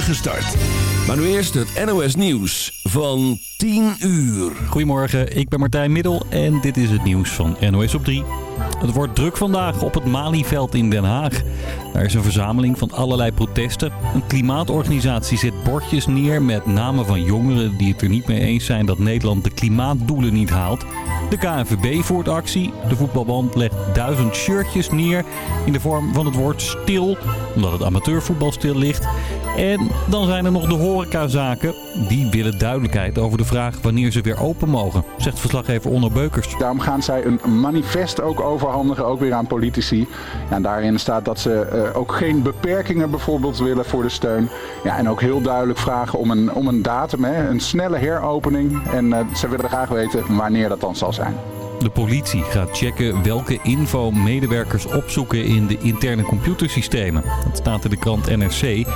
spoedige start. Maar nu eerst het NOS Nieuws van 10 uur. Goedemorgen, ik ben Martijn Middel en dit is het nieuws van NOS op 3. Het wordt druk vandaag op het Malieveld in Den Haag. Daar is een verzameling van allerlei protesten. Een klimaatorganisatie zet bordjes neer met namen van jongeren die het er niet mee eens zijn dat Nederland de klimaatdoelen niet haalt. De KNVB voert actie. De voetbalband legt duizend shirtjes neer in de vorm van het woord stil, omdat het amateurvoetbal stil ligt. En dan zijn er nog de horecazaken. Die willen duidelijkheid over de vraag wanneer ze weer open mogen, zegt verslaggever Onno Beukers. Daarom gaan zij een manifest ook overhandigen, ook weer aan politici. Ja, en daarin staat dat ze uh, ook geen beperkingen bijvoorbeeld willen voor de steun. Ja, en ook heel duidelijk vragen om een, om een datum, hè, een snelle heropening. En uh, ze willen graag weten wanneer dat dan zal zijn. De politie gaat checken welke info medewerkers opzoeken in de interne computersystemen. Dat staat in de krant NRC.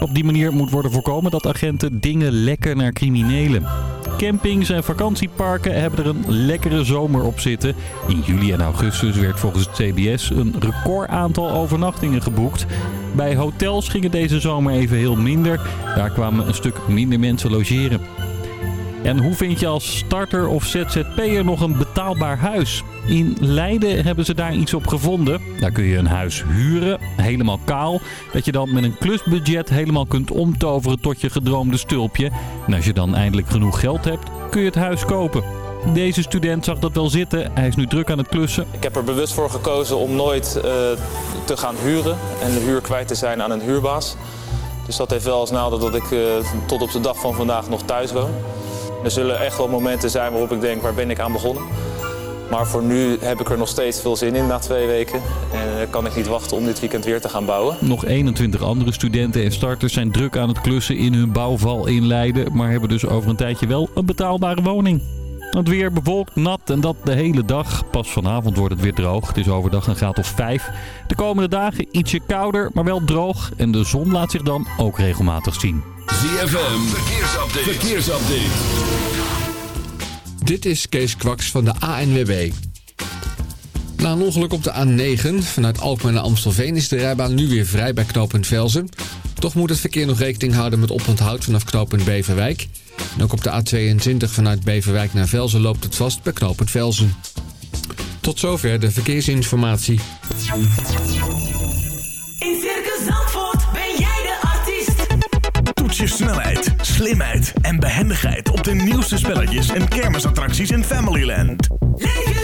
Op die manier moet worden voorkomen dat agenten dingen lekken naar criminelen. Campings en vakantieparken hebben er een lekkere zomer op zitten. In juli en augustus werd volgens het CBS een record aantal overnachtingen geboekt. Bij hotels ging het deze zomer even heel minder. Daar kwamen een stuk minder mensen logeren. En hoe vind je als starter of ZZP'er nog een betaalbaar huis? In Leiden hebben ze daar iets op gevonden. Daar kun je een huis huren, helemaal kaal. Dat je dan met een klusbudget helemaal kunt omtoveren tot je gedroomde stulpje. En als je dan eindelijk genoeg geld hebt, kun je het huis kopen. Deze student zag dat wel zitten. Hij is nu druk aan het klussen. Ik heb er bewust voor gekozen om nooit uh, te gaan huren en de huur kwijt te zijn aan een huurbaas. Dus dat heeft wel als nadeel dat ik uh, tot op de dag van vandaag nog thuis woon. Er zullen echt wel momenten zijn waarop ik denk, waar ben ik aan begonnen? Maar voor nu heb ik er nog steeds veel zin in na twee weken. En kan ik niet wachten om dit weekend weer te gaan bouwen. Nog 21 andere studenten en starters zijn druk aan het klussen in hun bouwval in Leiden. Maar hebben dus over een tijdje wel een betaalbare woning. Het weer bewolkt, nat en dat de hele dag. Pas vanavond wordt het weer droog. Het is overdag een graad of 5. De komende dagen ietsje kouder, maar wel droog. En de zon laat zich dan ook regelmatig zien. ZFM, verkeersupdate. verkeersupdate. Dit is Kees Kwaks van de ANWB. Na een ongeluk op de A9 vanuit Alkmaar naar Amstelveen is de rijbaan nu weer vrij bij knooppunt Velzen. Toch moet het verkeer nog rekening houden met oponthoud vanaf knooppunt Beverwijk. En ook op de A22 vanuit Beverwijk naar Velzen loopt het vast bij knooppunt Velzen. Tot zover de verkeersinformatie. In Circus Zandvoort ben jij de artiest. Toets je snelheid, slimheid en behendigheid op de nieuwste spelletjes en kermisattracties in Familyland. Leef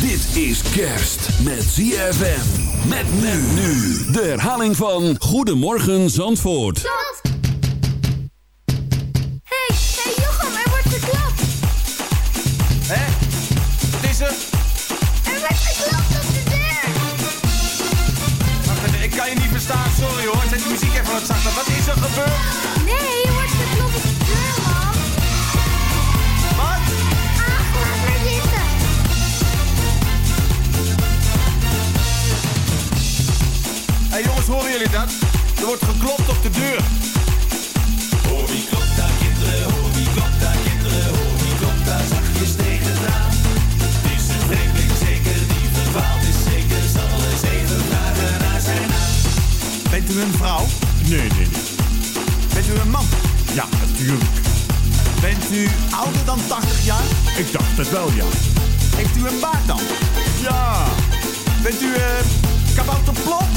Dit is kerst met ZFM. Met men nu. De herhaling van Goedemorgen Zandvoort. Hey, hey Jochem, er wordt geklapt. Hé? Wat is er? Er wordt geklapt op de deur. Wacht even, ik kan je niet verstaan, sorry hoor. Zet die muziek even wat zachter. Wat is dat? Er wordt geklopt op de deur. Hoor wie klopt daar kinderen, hoor wie klopt daar kinderen, hoor wie klopt daar zachtjes tegen het raam. Het is een vreemdeling zeker, die verdwaald is zeker, zal eens even vragen naar zijn naam. Bent u een vrouw? Nee, nee, nee. Bent u een man? Ja, natuurlijk. Bent u ouder dan 80 jaar? Ik dacht het wel, ja. Heeft u een baard dan? Ja. Bent u eh kabouterplop?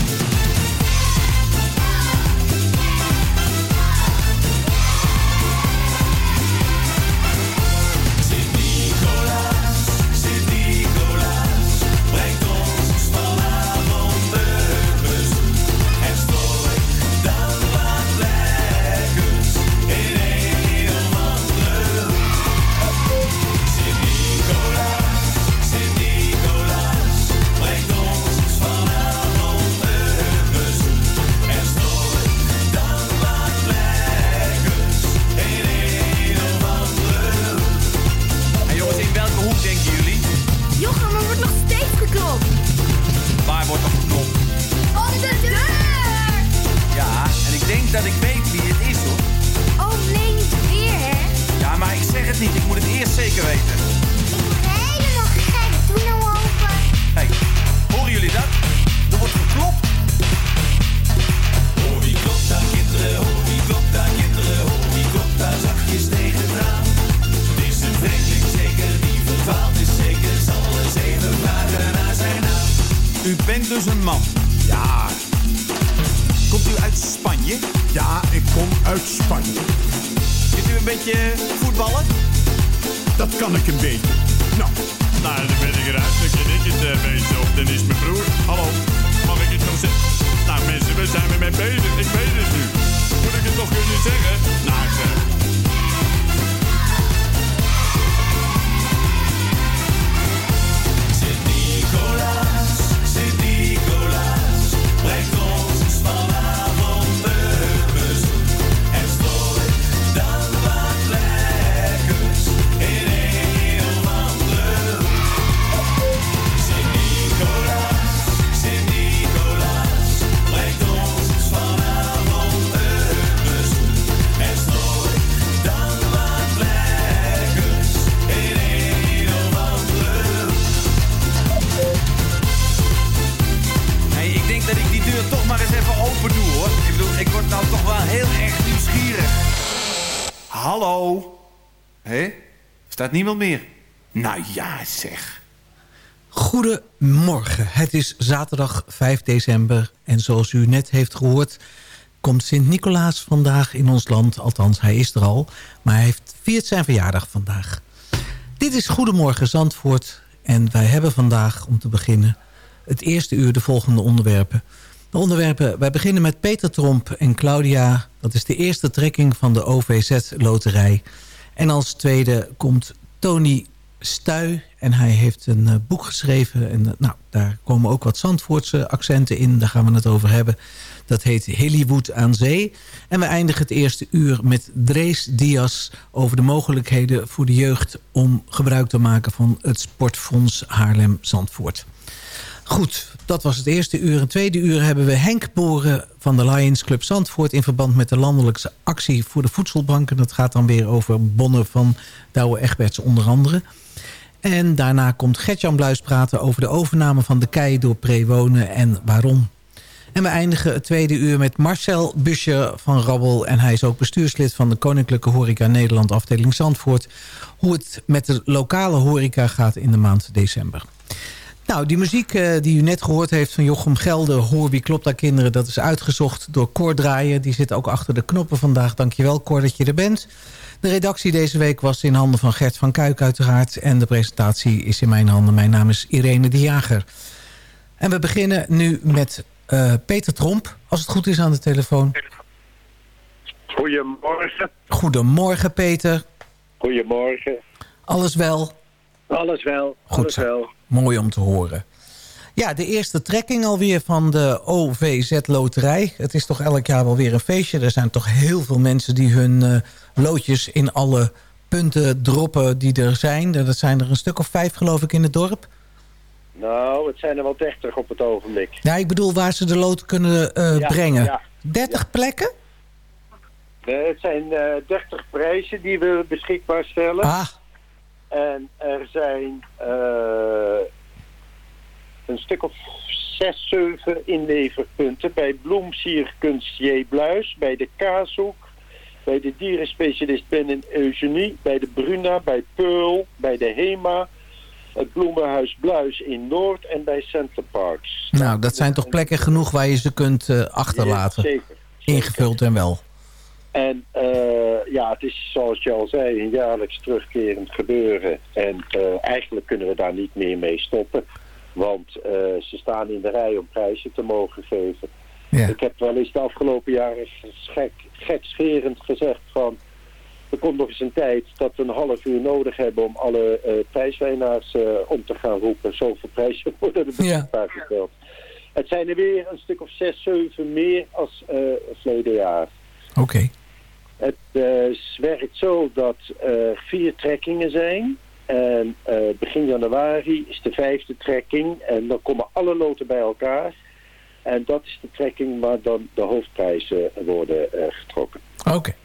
Staat niemand meer? Nou ja, zeg. Goedemorgen. Het is zaterdag 5 december en zoals u net heeft gehoord... komt Sint-Nicolaas vandaag in ons land. Althans, hij is er al, maar hij viert zijn verjaardag vandaag. Dit is Goedemorgen Zandvoort en wij hebben vandaag, om te beginnen... het eerste uur de volgende onderwerpen. De onderwerpen, wij beginnen met Peter Tromp en Claudia. Dat is de eerste trekking van de OVZ-loterij. En als tweede komt Tony Stuy. En hij heeft een eh, boek geschreven. En eh, nou, daar komen ook wat Zandvoortse accenten in. Daar gaan we het over hebben. Dat heet Hollywood aan Zee. En we eindigen het eerste uur met Drees Diaz... over de mogelijkheden voor de jeugd... om gebruik te maken van het Sportfonds Haarlem-Zandvoort. Goed, dat was het eerste uur. Het tweede uur hebben we Henk Boren van de Lions Club Zandvoort... in verband met de landelijke actie voor de voedselbanken. Dat gaat dan weer over bonnen van Douwe Egberts onder andere. En daarna komt Gertjan Bluis praten over de overname van de kei door Prewonen en waarom. En we eindigen het tweede uur met Marcel Buscher van Rabbel. En hij is ook bestuurslid van de Koninklijke Horeca Nederland afdeling Zandvoort. Hoe het met de lokale horeca gaat in de maand december. Nou, die muziek eh, die u net gehoord heeft van Jochem Gelder... Hoor wie klopt daar kinderen, dat is uitgezocht door Cor Draaien. Die zit ook achter de knoppen vandaag. Dankjewel Cor dat je er bent. De redactie deze week was in handen van Gert van Kuik uiteraard. En de presentatie is in mijn handen. Mijn naam is Irene de Jager. En we beginnen nu met eh, Peter Tromp, als het goed is aan de telefoon. Goedemorgen. Goedemorgen Peter. Goedemorgen. Alles wel? Alles wel. Goed alles zo. wel. Mooi om te horen. Ja, de eerste trekking alweer van de OVZ-loterij. Het is toch elk jaar wel weer een feestje. Er zijn toch heel veel mensen die hun eh, loodjes in alle punten droppen die er zijn. Dat zijn er een stuk of vijf geloof ik in het dorp. Nou, het zijn er wel 30 op het ogenblik. Ja, ik bedoel waar ze de lood kunnen eh, Ja, brengen. ja. 30 plekken? Eh, het zijn eh 30 prijzen die we beschikbaar stellen. Ah, En er zijn eh, een stuk of zes, zeven inleverpunten bij Bloemsierkunst J. Bluis, bij de Kaashoek, bij de dierenspecialist Ben en Eugenie, bij de Bruna, bij Pearl, bij de Hema, het Bloemenhuis Bluis in Noord en bij Center Parks. nou, dat zijn toch plekken genoeg waar je ze kunt eh, achterlaten. Ja, zeker. Ingevuld en wel. En eh, ja, het is zoals je al zei, een jaarlijks terugkerend gebeuren. En eh, eigenlijk kunnen we daar niet meer mee stoppen. Want eh, ze staan in de rij om prijzen te mogen geven. Ja. Ik heb wel eens de afgelopen jaren gek, gekscherend gezegd van... Er komt nog eens een tijd dat we een half uur nodig hebben om alle prijswinnaars om te gaan roepen. Zoveel prijzen worden er beschikbaar gesteld. Het zijn er weer een stuk of zes, zeven meer als verleden jaar. Oké. Het eh, werkt zo dat er vier trekkingen zijn. En eh, begin januari is de vijfde trekking. En dan komen alle loten bij elkaar. En dat is de trekking waar dan de hoofdprijzen worden eh, getrokken. Oké.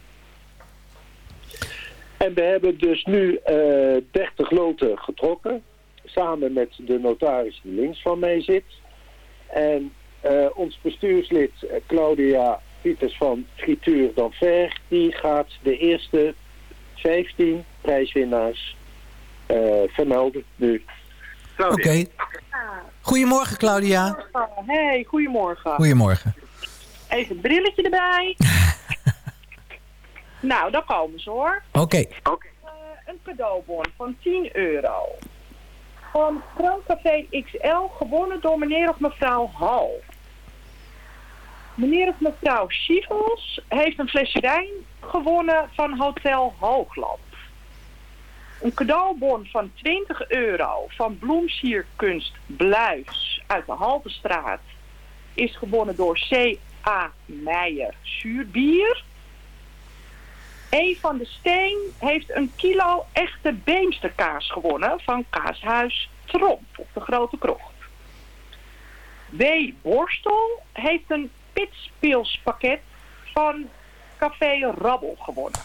En we hebben dus nu eh 30 loten getrokken. Samen met de notaris die links van mij zit. En eh, ons bestuurslid eh, Claudia Pieters van Frituur d'Anver... die gaat de eerste 15 prijswinnaars eh, vermelden nu. Oké. Goedemorgen, Claudia. Hey, goedemorgen. Goedemorgen. Even het brilletje erbij. nou, daar komen ze hoor. Oké. Eh, een cadeaubon van 10 euro. Van Krancafé XL, gewonnen door meneer of mevrouw Hal. Meneer of mevrouw Schievels heeft een flesje wijn gewonnen van Hotel Hoogland. Een cadeaubon van 20 euro van Bloemsierkunst Bluis uit de Haltestraat is gewonnen door C.A. Meijer Zuurbier. E. van de Steen heeft een kilo echte Beemsterkaas gewonnen van Kaashuis Tromp op de Grote Krocht. W. Borstel heeft een pitspilspakket van Café Rabbel gewonnen.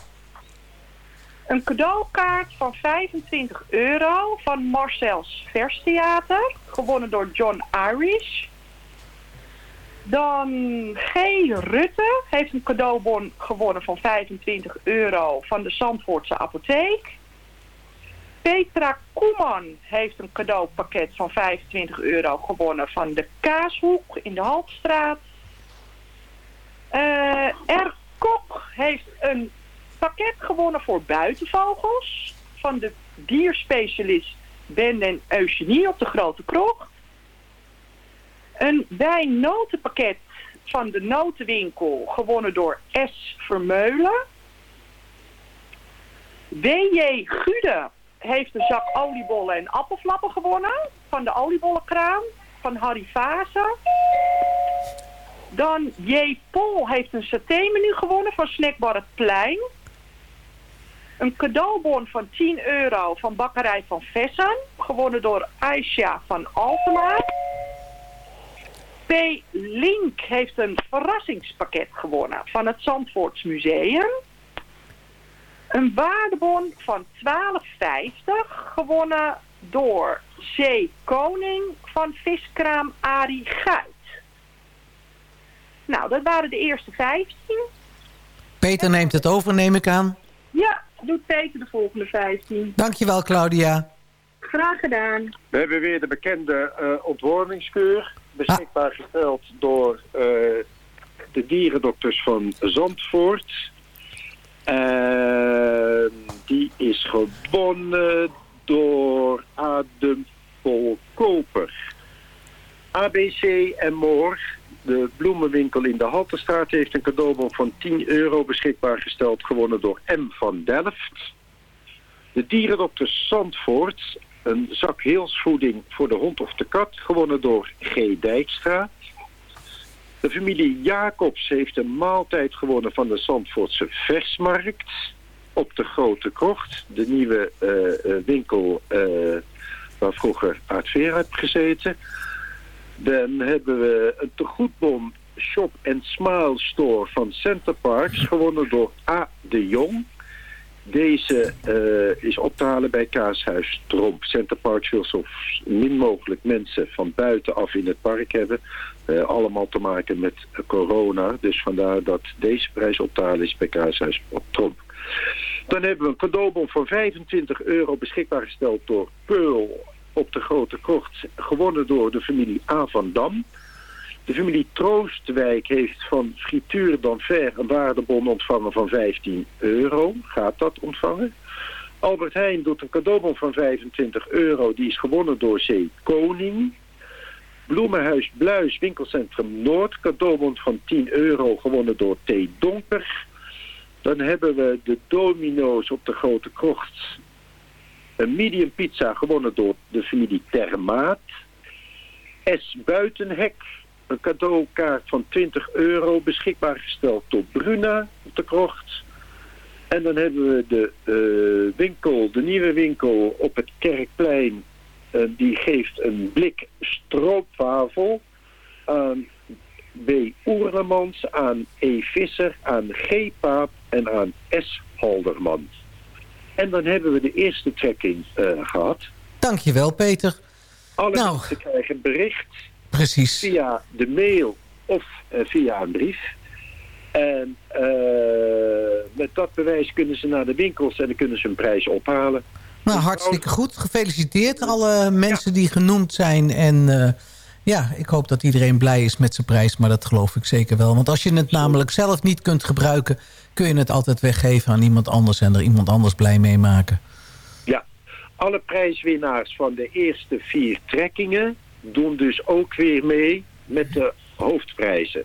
Een cadeaukaart van 25 euro van Marcel's Verstheater, gewonnen door John Irish. Dan G. Rutte heeft een cadeaubon gewonnen van 25 euro van de Zandvoortse apotheek. Petra Koeman heeft een cadeaupakket van 25 euro gewonnen van de Kaashoek in de Haltstraat. Eh R. Kok heeft een pakket gewonnen voor buitenvogels van de dierspecialist Ben en Eugenie op de Grote Krocht. Een wijnnotenpakket van de notenwinkel, gewonnen door S. Vermeulen. W.J. Gude heeft een zak oliebollen en appelflappen gewonnen. Van de oliebollenkraam van Harry Vase. Dan J. Pol heeft een satémenu gewonnen van Snackbar het Plein. Een cadeaubon van 10 euro van Bakkerij van Vessen. Gewonnen door Aisha van Altena. P. Link heeft een verrassingspakket gewonnen van het Zandvoorts Museum. Een waardebon van 12,50 gewonnen door C. Koning van viskraam Arie. Nou, dat waren de eerste 15. Peter neemt het over, neem ik aan. Ja, doet Peter de volgende 15. Dankjewel, Claudia. Graag gedaan. We hebben weer de bekende eh ontwormingskeur. Beschikbaar gesteld door eh, de dierendokters van Zandvoort. En die is gewonnen door Adem Koper. ABC en Moor, de bloemenwinkel in de Haltestraat, heeft een cadeaubon van 10 euro beschikbaar gesteld, gewonnen door M van Delft. De dierendokter Zandvoort, een zak heelsvoeding voor de hond of de kat, gewonnen door G. Dijkstra. De familie Jacobs heeft een maaltijd gewonnen van de Zandvoortse Versmarkt op de Grote Krocht. De nieuwe eh, eh, winkel eh, waar vroeger Aard Veer heeft gezeten. Dan hebben we een tegoedbon Shop and Smile Store van Center Parks, gewonnen door A. de Jong. Deze eh, is op te halen bij Kaashuis Tromp. Center Parks wil zo min mogelijk mensen van buitenaf in het park hebben. Eh, allemaal te maken met corona. Dus vandaar dat deze prijs op te halen is bij Kaashuis Tromp. Dan hebben we een cadeaubon van 25 euro beschikbaar gesteld door Pearl op de Grote Krocht. Gewonnen door de familie A. van Dam. De familie Troostwijk heeft van Frituur d'Anfer een waardebon ontvangen van 15 euro. Gaat dat ontvangen? Albert Heijn doet een cadeaubon van 25 euro. Die is gewonnen door C. Koning. Bloemenhuis Bluis, winkelcentrum Noord. Cadeaubon van 10 euro, gewonnen door T. Donker. Dan hebben we de domino's op de Grote Krocht. Een medium pizza, gewonnen door de familie Termaat. S. Buitenhek, een cadeaukaart van 20 euro beschikbaar gesteld door Bruna op de krocht. En dan hebben we de eh, winkel, de nieuwe winkel op het Kerkplein. Eh, die geeft een blik stroopwafel aan B. Oerlemans, aan E. Visser, aan G. Paap en aan S. Halderman. En dan hebben we de eerste trekking eh, gehad. Dankjewel, Peter. Alle Nou. mensen krijgen bericht Precies. via de mail of eh, via een brief. En eh, met dat bewijs kunnen ze naar de winkels en dan kunnen ze een prijs ophalen. Nou, hartstikke goed. Gefeliciteerd alle mensen die genoemd zijn. En ja, ik hoop dat iedereen blij is met zijn prijs. Maar dat geloof ik zeker wel. Want als je het namelijk zelf niet kunt gebruiken... kun je het altijd weggeven aan iemand anders... en er iemand anders blij mee maken. Ja, alle prijswinnaars van de eerste vier trekkingen doen dus ook weer mee met de hoofdprijzen.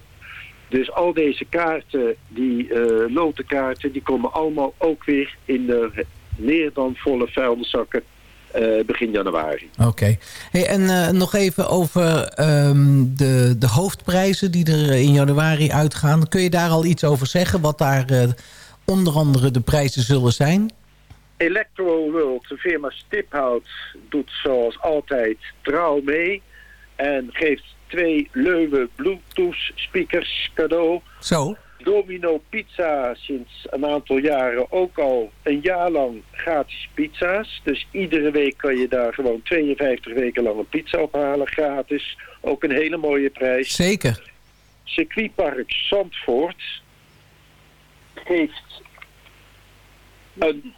Dus al deze kaarten, die eh lotenkaarten, die komen allemaal ook weer in de meer dan volle vuilniszakken eh, begin januari. Oké. Hey, en eh, nog even over ehm, de, de hoofdprijzen die er in januari uitgaan. Kun je daar al iets over zeggen? Wat daar eh, onder andere de prijzen zullen zijn? Electro World, de firma Stiphout, doet zoals altijd trouw mee. En geeft twee Leuwe Bluetooth speakers cadeau. Zo. Domino Pizza sinds een aantal jaren ook al een jaar lang gratis pizza's. Dus iedere week kan je daar gewoon 52 weken lang een pizza ophalen, gratis. Ook een hele mooie prijs. Zeker. Circuitpark Zandvoort heeft een...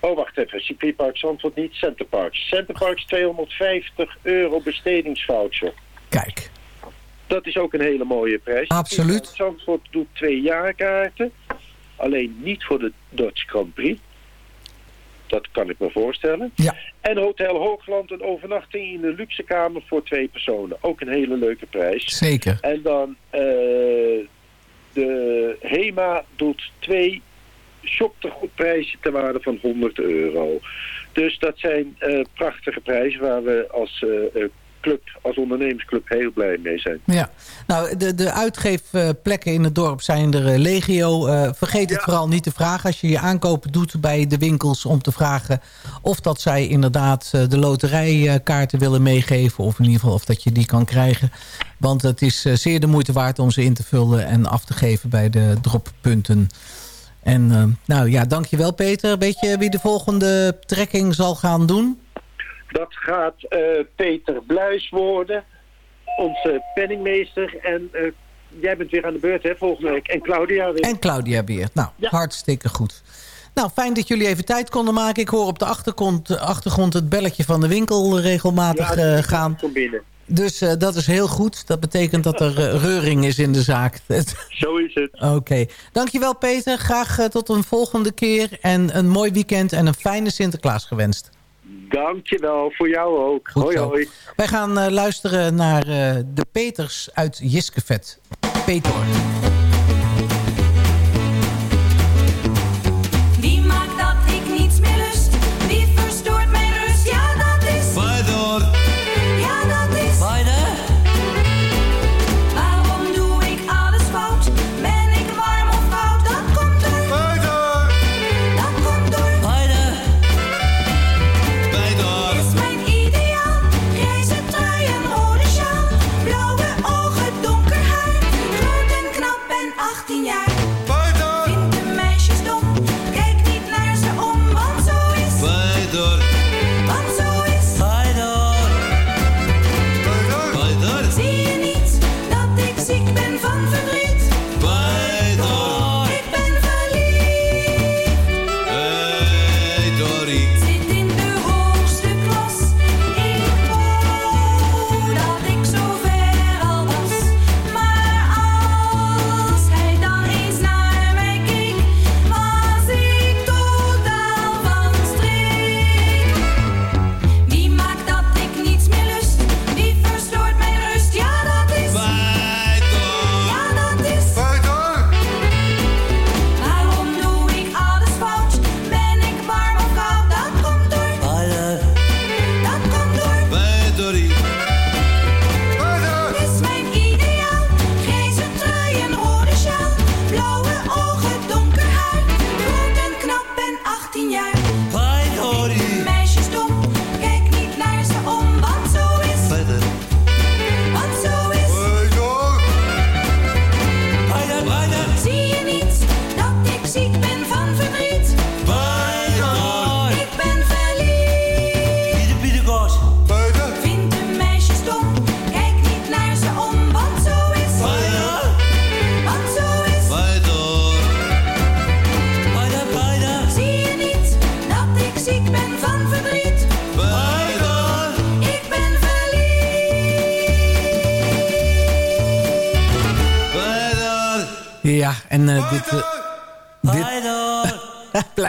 Oh, wacht even. Circuitpark Zandvoort niet, Centerparks. Centerparks 250 euro bestedingsvoucher. Kijk. Dat is ook een hele mooie prijs. Absoluut. Zandvoort doet twee jaarkaarten. Alleen niet voor de Dutch Grand Prix. Dat kan ik me voorstellen. Ja. En Hotel Hoogland een overnachting in een luxe kamer voor twee personen. Ook een hele leuke prijs. Zeker. En dan eh, de HEMA doet twee shoptegoedprijzen ter waarde van 100 euro. Dus dat zijn eh, prachtige prijzen waar we als eh, club, als ondernemersclub heel blij mee zijn. Ja, nou, de, de uitgeefplekken in het dorp zijn er eh, legio. Eh, vergeet het vooral niet te vragen als je je aankopen doet bij de winkels... om te vragen of dat zij inderdaad eh, de loterijkaarten willen meegeven... of in ieder geval of dat je die kan krijgen. Want het is zeer de moeite waard om ze in te vullen en af te geven bij de droppunten. En nou ja, dankjewel Peter. Weet je wie de volgende trekking zal gaan doen? Dat gaat eh, Peter Bluis worden, onze penningmeester. En eh, jij bent weer aan de beurt hè, volgende week. En Claudia weer. En Claudia Beert. Nou, hartstikke goed. Nou, fijn dat jullie even tijd konden maken. Ik hoor op de achtergrond, achtergrond het belletje van de winkel regelmatig Ja, eh, gaan. Binnen. Dus dat is heel goed. Dat betekent dat er reuring is in de zaak. Zo is het. Oké. Dankjewel Peter. Graag tot een volgende keer. En een mooi weekend en een fijne Sinterklaas gewenst. Dankjewel, voor jou ook. Goed hoi zo. hoi. Wij gaan eh, luisteren naar eh, de Peters uit Jiskevet. Peter.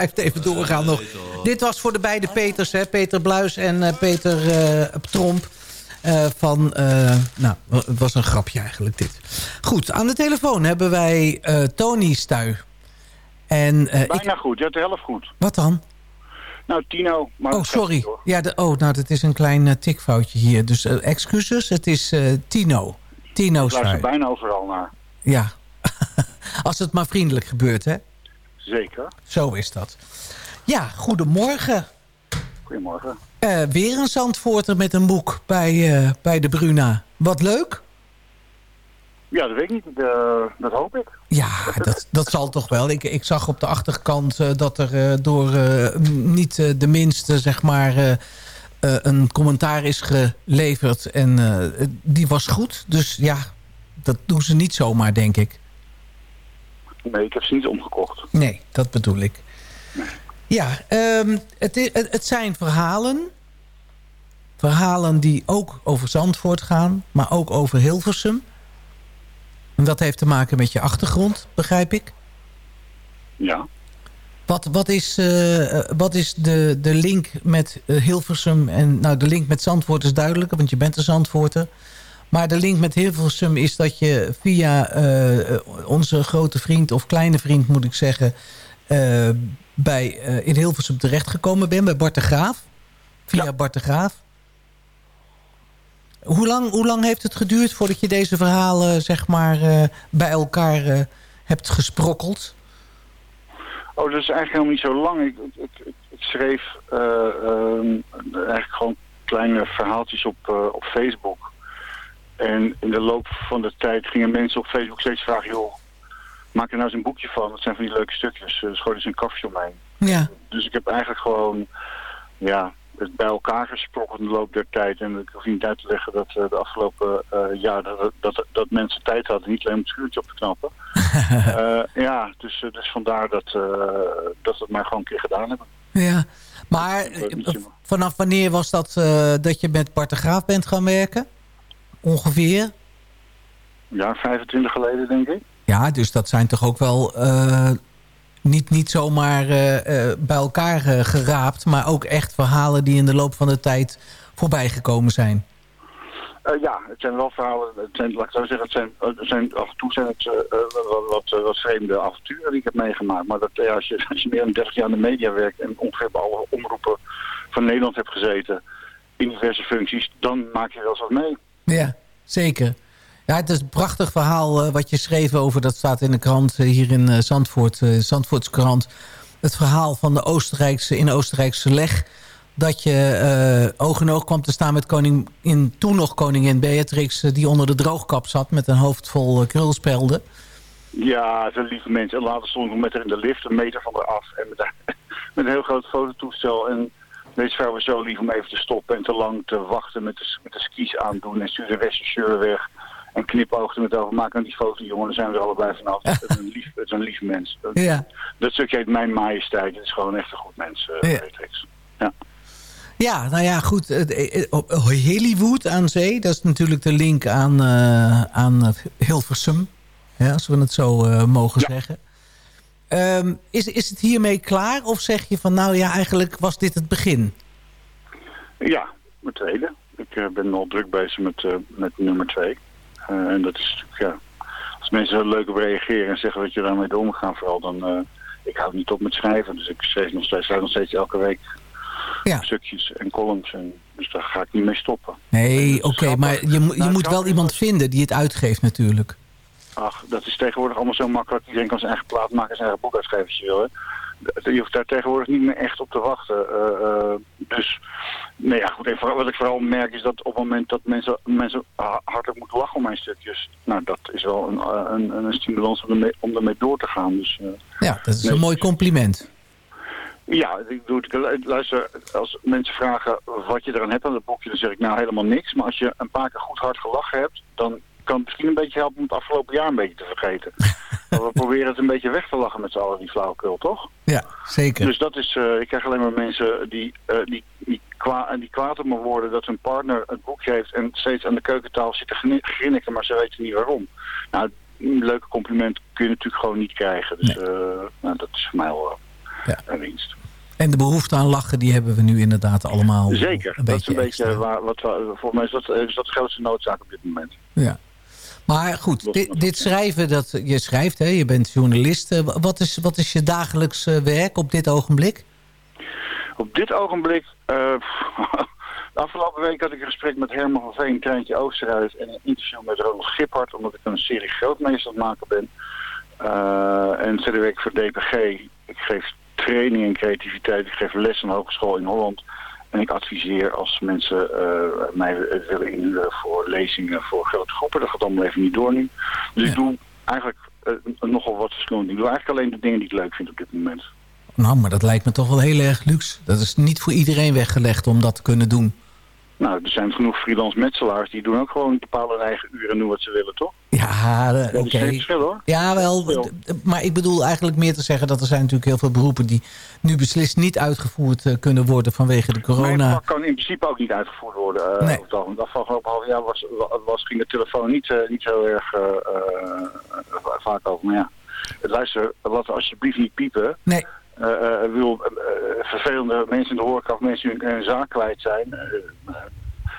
Blijft even doorgaan nog. Dit was voor de beide Peters, hè? Peter Bluis en eh, Peter eh, Tromp. eh, van, nou, het was een grapje eigenlijk dit. Goed, aan de telefoon hebben wij Tony Stuy. En, eh, ik, Bijna goed, je hebt de helft goed. wat dan? Nou, Tino. Maar Oh, sorry. Ja, de, oh, nou, dat is een klein tikfoutje hier. Dus excuses, het is Tino. Tino Ik luister Stuy. bijna overal naar. Ja. Als het maar vriendelijk gebeurt, hè? Zeker. Zo is dat. Ja, goedemorgen. Goedemorgen. Eh, weer een Zandvoorter met een boek bij, eh, bij de Bruna. Wat leuk. Ja, dat weet ik niet. Dat hoop ik. Ja, dat, dat zal toch wel. Ik, ik zag op de achterkant eh, dat er door niet de minste, zeg maar, een commentaar is geleverd. En die was goed. Dus ja, dat doen ze niet zomaar, denk ik. Nee, ik heb ze niet omgekocht. Nee, dat bedoel ik. Ja, ehm, het, zijn verhalen. Verhalen die ook over Zandvoort gaan, maar ook over Hilversum. En dat heeft te maken met je achtergrond, begrijp ik. Ja. Wat, wat is, eh, eh, wat is de, de link met eh, Hilversum? En nou, de link met Zandvoort is duidelijk, want je bent een Zandvoorter. Maar de link met Hilversum is dat je via eh, onze grote vriend, of kleine vriend moet ik zeggen... eh, bij, eh, in Hilversum terechtgekomen bent, bij Bart de Graaf. Via Bart de Graaf. Hoe lang, hoe lang heeft het geduurd voordat je deze verhalen zeg maar, bij elkaar hebt gesprokkeld? Oh, dat is eigenlijk helemaal niet zo lang. Ik, ik, ik, ik schreef eh, ehm, eigenlijk gewoon kleine verhaaltjes op, op Facebook. En in de loop van de tijd gingen mensen op Facebook steeds vragen... joh, maak er nou eens een boekje van. Dat zijn van die leuke stukjes. Uh, schoot eens een kafje omheen. Ja. Dus ik heb eigenlijk gewoon ja, het bij elkaar gesproken in de loop der tijd. En ik hoef niet uit te leggen dat eh, de afgelopen eh, jaar dat, dat, dat mensen tijd hadden. Niet alleen om het schuurtje op te knappen. Eh, ja, dus, eh, dus vandaar dat, eh, dat we het maar gewoon een keer gedaan hebben. Ja, maar eh, vanaf wanneer was dat eh, dat je met Bart de Graaf bent gaan werken? Ongeveer? Jaar 25 geleden, denk ik. Ja, dus dat zijn toch ook wel eh, niet, niet zomaar eh, eh, bij elkaar geraapt... maar ook echt verhalen die in de loop van de tijd voorbij gekomen zijn. Ja, het zijn wel verhalen, het zijn, laat ik zo zeggen, het zijn, het zijn, af en toe zijn het wat, wat, wat, wat vreemde avonturen die ik heb meegemaakt. Maar dat, ja, als, je, als je meer dan 30 jaar in de media werkt en ongeveer bij alle omroepen van Nederland hebt gezeten, in diverse functies, dan maak je wel eens wat mee. Ja, zeker. Ja, het is een prachtig verhaal eh, wat je schreef over... dat staat in de krant eh, hier in eh, Zandvoort, Zandvoortse krant. Het verhaal van de Oostenrijkse, in Oostenrijkse leg... dat je oog in oog kwam te staan met koningin, toen nog koningin Beatrix... die onder de droogkap zat met een hoofd vol krulspelden. Ja, zijn lieve mensen. En later stond ik met haar in de lift, een meter van haar af. En met, met een heel groot fototoestel. En deze vrouw was zo lief om even te stoppen en te lang te wachten met de, met de skis aandoen. En stuurde de regisseur weg. En knipoogde met over, maak aan die foto jongen, daar zijn we er allebei vanaf. Het is een lief, het is een lief mens. Dat, Ja. dat stukje heet Mijn Majesteit. Het is gewoon echt een goed mens, eh, Ja. Ja. Ja, nou ja, goed. eh, op Hollywood aan zee, dat is natuurlijk de link aan, eh, aan Hilversum. Hè, als we het zo mogen zeggen. Ehm, is, is het hiermee klaar? Of zeg je van, nou ja, eigenlijk was dit het begin? Ja, mijn tweede. Ik eh, ben al druk bezig met, eh, met nummer twee. Eh, en dat is, ja, als mensen er leuk op reageren en zeggen dat je daarmee door moet gaan, vooral dan, ik hou niet op met schrijven. Dus ik schrijf nog steeds, schrijf nog steeds elke week stukjes en columns. En, dus daar ga ik niet mee stoppen. Nee, oké, maar je, je Nou, moet wel iemand vinden die het uitgeeft natuurlijk. Ach, dat is tegenwoordig allemaal zo makkelijk. Iedereen kan zijn eigen plaat maken en zijn eigen boek uitgeven als je wil. Hè. Je hoeft daar tegenwoordig niet meer echt op te wachten. Eh, eh, dus, nee ja, goed. En vooral- wat ik vooral merk is dat op het moment dat mensen, mensen ha- hartelijk moeten lachen om mijn stukjes. Nou, dat is wel een, eh, een, een stimulans om ermee, om ermee door te gaan. Dus, Ja, dat is Nee. een mooi compliment. ja, ik doe het. Luister, als mensen vragen wat je eraan hebt aan het boekje, dan zeg ik nou helemaal niks. Maar als je een paar keer goed hard gelachen hebt, dan kan het misschien een beetje helpen om het afgelopen jaar een beetje te vergeten. maar we proberen het een beetje weg te lachen met z'n allen, die flauwekul, toch? Ja, zeker. Dus dat is, eh, ik krijg alleen maar mensen die, eh, die, die, kwa die kwaad op me worden dat hun partner het boekje heeft en steeds aan de keukentafel zit te grin- grinniken, maar ze weten niet waarom. Nou, een leuke compliment kun je natuurlijk gewoon niet krijgen. Dus eh, nou, dat is voor mij wel eh, een winst. En de behoefte aan lachen, die hebben we nu inderdaad allemaal. Zeker, een dat is een beetje beetje waar, wat volgens mij is dat, is dat de grootste noodzaak op dit moment. Ja. Maar goed, dit, dit schrijven, dat, je schrijft, hè, je bent journalist. Eh, Wat is, wat is je dagelijks eh, werk op dit ogenblik? Op dit ogenblik, eh, de afgelopen week had ik een gesprek met Herman van Veen, Treintje Oosterhuis en een interview met Ronald Giphart, omdat ik een serie grootmeester aan het maken ben. En verder werk voor DPG. Ik geef training in creativiteit, ik geef les aan de hogeschool in Holland. En ik adviseer als mensen eh, mij willen inhuren voor lezingen voor grote groepen. Dat gaat allemaal even niet door nu. Dus ik doe eigenlijk eh, nogal wat verschillende. Ik doe eigenlijk alleen de dingen die ik leuk vind op dit moment. Nou, maar dat lijkt me toch wel heel erg luxe. Dat is niet voor iedereen weggelegd om dat te kunnen doen. Nou, er zijn genoeg freelance metselaars die doen ook gewoon bepaalde hun eigen uren en doen wat ze willen, toch? Ja, eh, Dat oké. is geen verschil hoor. Ja, wel. Maar ik bedoel eigenlijk meer te zeggen dat er zijn natuurlijk heel veel beroepen die nu beslist niet uitgevoerd eh, kunnen worden vanwege de Mijn corona. vak kan in principe ook niet uitgevoerd worden. eh Nee. op het afgelopen half jaar was, was, ging de telefoon niet, niet heel erg vaak over. Maar ja, luister, laten we alsjeblieft niet piepen. Nee. Eh, eh, eh, eh, vervelende mensen in de horeca of mensen die hun, zaak kwijt zijn.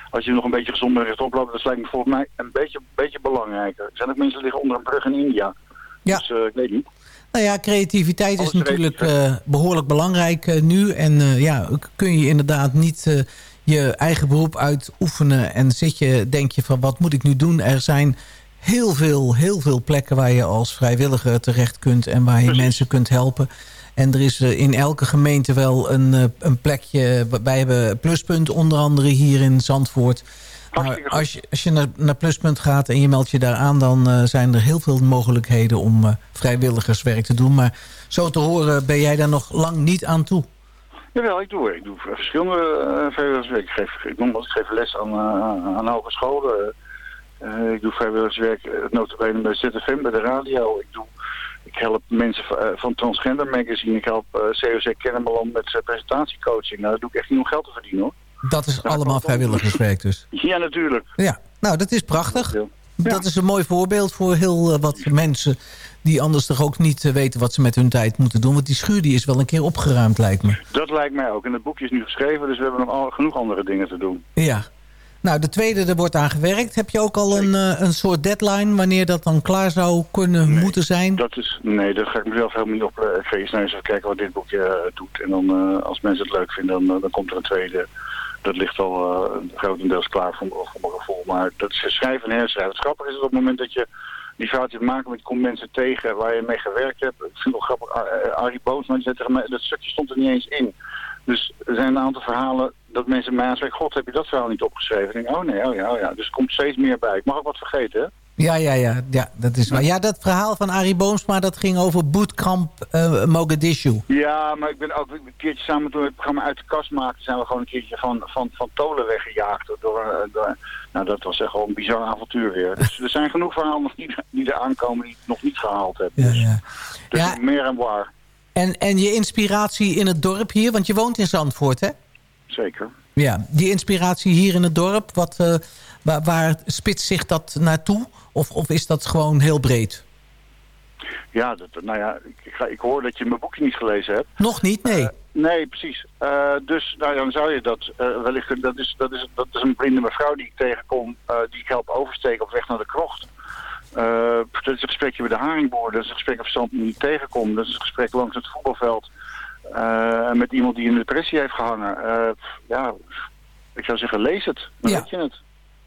als je nog een beetje gezond bent rechtop loopt, dat lijkt me volgens mij een beetje, beetje belangrijker. Er zijn ook mensen die liggen onder een brug in India. Ja. Dus ik weet niet. Nou ja, creativiteit is natuurlijk eh, behoorlijk belangrijk nu. En ja, kun je inderdaad niet je eigen beroep uitoefenen. En zit je, denk je van wat moet ik nu doen? Er zijn heel veel, heel veel plekken waar je als vrijwilliger terecht kunt. En waar je mensen kunt helpen. En er is eh, in elke gemeente wel een, eh, een plekje. Wij hebben Pluspunt onder andere hier in Zandvoort. Nou, als je, als je naar, naar Pluspunt gaat en je meldt je daar aan... dan eh, zijn er heel veel mogelijkheden om vrijwilligerswerk te doen. Maar zo te horen ben jij daar nog lang niet aan toe. Jawel, ik doe, ik doe verschillende uh, vrijwilligerswerk. Ik geef, ik, noem ik geef les aan, aan hogescholen. Ik doe vrijwilligerswerk, notabene bij ZFM, bij de radio. Ik, doe, ik help mensen van, uh, van Transgender Magazine. Ik help COC Kennemerland met uh, presentatiecoaching. Nou, dat doe ik echt niet om geld te verdienen hoor. Dat is nou, allemaal vrijwilligerswerk dus? Ja, natuurlijk. Ja, nou dat is prachtig. Ja. Dat is een mooi voorbeeld voor heel wat mensen die anders toch ook niet weten wat ze met hun tijd moeten doen. Want die schuur die is wel een keer opgeruimd, lijkt me. Dat lijkt mij ook. En het boekje is nu geschreven, dus we hebben nog genoeg andere dingen te doen. Ja. Nou, de tweede, er wordt aan gewerkt. Heb je ook al een, uh, een soort deadline wanneer dat dan klaar zou kunnen nee, moeten zijn? Dat is, nee, daar ga ik mezelf helemaal niet op. Uh, eerst nou eens even kijken wat dit boekje uh, doet. En dan, uh, als mensen het leuk vinden, dan, dan komt er een tweede. Dat ligt al grotendeels klaar voor, voor mijn gevoel. Maar dat is schrijven en herschrijven. Het grappige is dat op het moment dat je die foutjes maakt, want je komt mensen tegen waar je mee gewerkt hebt. Ik vind het wel grappig, Arie Boomsma, die zei tegen mij, dat stukje stond er niet eens in. Dus er zijn een aantal verhalen dat mensen mij aanspreken, god, heb je dat verhaal niet opgeschreven? Ik denk, oh nee, oh ja, oh ja. Dus er komt steeds meer bij. Ik mag ook wat vergeten, hè? Ja, ja, ja, ja, dat is waar. Ja, dat verhaal van Arie Boomsma, dat ging over bootcamp uh, Mogadishu. Ja, maar ik ben ook een keertje samen toen we het programma uit de kast maakten, zijn we gewoon een keertje van, van, van Tolen weggejaagd. Door, door, nou, dat was echt gewoon een bizar avontuur weer. Dus er zijn genoeg verhalen die, die er aankomen die ik nog niet gehaald heb. Ja, ja. Dus ja. meer en waar. En, en je inspiratie in het dorp hier, want je woont in Zandvoort, hè? Zeker. Ja, die inspiratie hier in het dorp, wat, uh, waar, waar spitst zich dat naartoe? Of, of is dat gewoon heel breed? Ja, dat, nou ja, ik, ik, hoor dat je mijn boekje niet gelezen hebt. Nog niet, nee. Uh, nee, precies. Uh, dus nou, dan zou je dat uh, wellicht... Dat is, dat, is, dat is een blinde mevrouw die ik tegenkom, die ik help oversteken op weg naar de krocht. dat is een gesprekje bij de haringboer. Dat is een gesprek of stand die ik tegenkom. Dat is een gesprek langs het voetbalveld. Met iemand die in de depressie heeft gehangen. ja, ik zou zeggen, lees het. Dan ja. weet je het.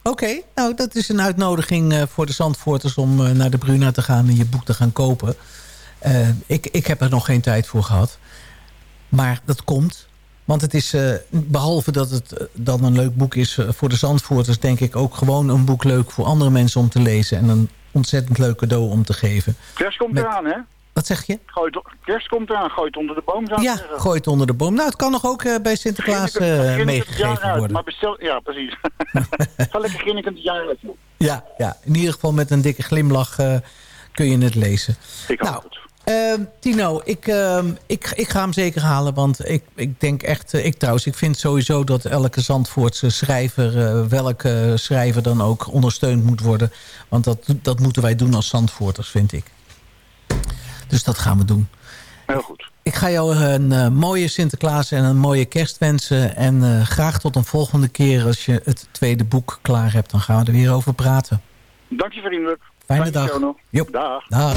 Oké, okay, nou dat is een uitnodiging uh, voor de Zandvoorters om uh, naar de Bruna te gaan en je boek te gaan kopen. Uh, ik, ik heb er nog geen tijd voor gehad. Maar dat komt. Want het is, behalve dat het dan een leuk boek is voor de Zandvoorters... denk ik ook gewoon een boek leuk voor andere mensen om te lezen. En een ontzettend leuk cadeau om te geven. Kerst komt Met... eraan, hè? Wat zeg je? Gooit, kerst komt eraan, gooit onder de boom. Zou ja, gooit onder de boom. Nou, het kan nog ook eh, bij Sinterklaas uh, meegegeven worden. Maar bestel, ja, precies. Ga lekker grinnikend het jaar uit. Ja, ja, in ieder geval met een dikke glimlach eh, kun je het lezen. Ik nou, hoop het. Tino, ik, ehm, ik, ik ga hem zeker halen, want ik, ik denk echt... ik trouwens, ik vind sowieso dat elke Zandvoortse schrijver... welke schrijver dan ook ondersteund moet worden. Want dat, dat moeten wij doen als Zandvoorters, vind ik. Dus dat gaan we doen. Heel goed. Ik ga jou eh, een eh, mooie Sinterklaas en een mooie kerst wensen. En eh, graag tot een volgende keer als je het tweede boek klaar hebt. Dan gaan we er weer over praten. Dank je vriendelijk. Fijne Dank dag. Dag. Dag.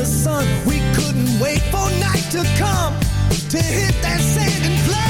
the sun. We couldn't wait for night to come to hit that sand and play.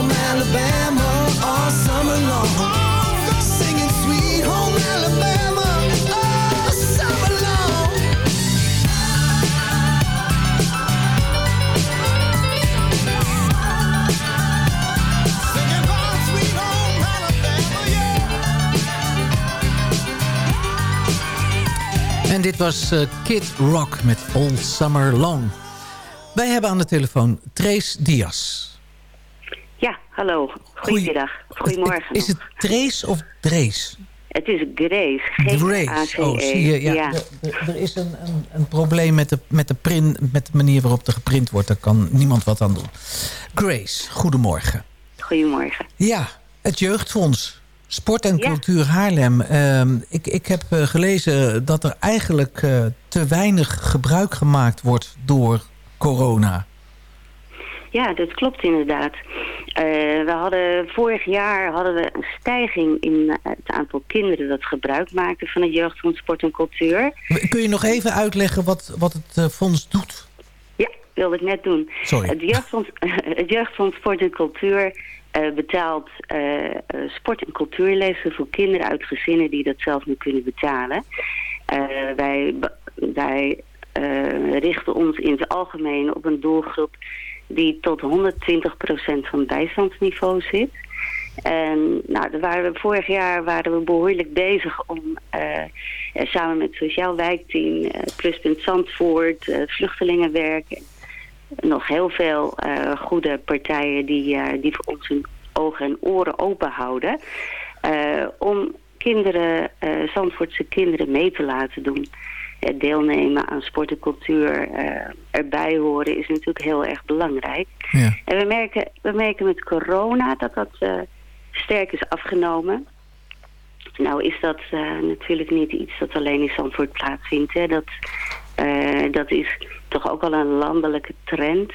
En dit was eh, Kid Rock met All Summer Long. Wij hebben aan de telefoon Trace Diaz. Ja, hallo. Goedemiddag. Goedemorgen. Is het Trace of Drees? Het is Grace. Grace. G-A-C-E. Oh, zie je. Ja, Ja. Er is een, een, een probleem met de, met, de print, met de manier waarop er geprint wordt. Daar kan niemand wat aan doen. Grace, goedemorgen. Goedemorgen. Ja, het Jeugdfonds. Sport en Cultuur Haarlem. Ehm, ik, ik heb eh, gelezen dat er eigenlijk eh, te weinig gebruik gemaakt wordt door corona. Ja, dat klopt inderdaad. Eh, we hadden, vorig jaar hadden we een stijging in het aantal kinderen dat gebruik maakten van het Jeugdfonds Sport en Cultuur. Kun je nog even uitleggen wat, wat het fonds doet? Ja, wilde ik net doen. Sorry. Het Jeugdfonds, het Jeugdfonds Sport en Cultuur eh, betaalt eh, eh, sport- en cultuurlessen voor kinderen uit gezinnen die dat zelf niet kunnen betalen. Wij wij richten ons in het algemeen op een doelgroep die tot 120% van bijstandsniveau zit. En nou, we, vorig jaar waren we behoorlijk bezig om samen met Sociaal Wijkteam, Pluspunt Zandvoort, Vluchtelingenwerk, en nog heel veel eh, goede partijen die, eh, die voor ons hun ogen en oren open houden. eh, om kinderen, Zandvoortse kinderen mee te laten doen. Deelnemen aan sport en cultuur, erbij horen is natuurlijk heel erg belangrijk. Ja. En we merken, we merken met corona dat dat sterk is afgenomen. Nou is dat natuurlijk niet iets dat alleen in Zandvoort plaatsvindt. Hè. Dat, dat is toch ook al een landelijke trend.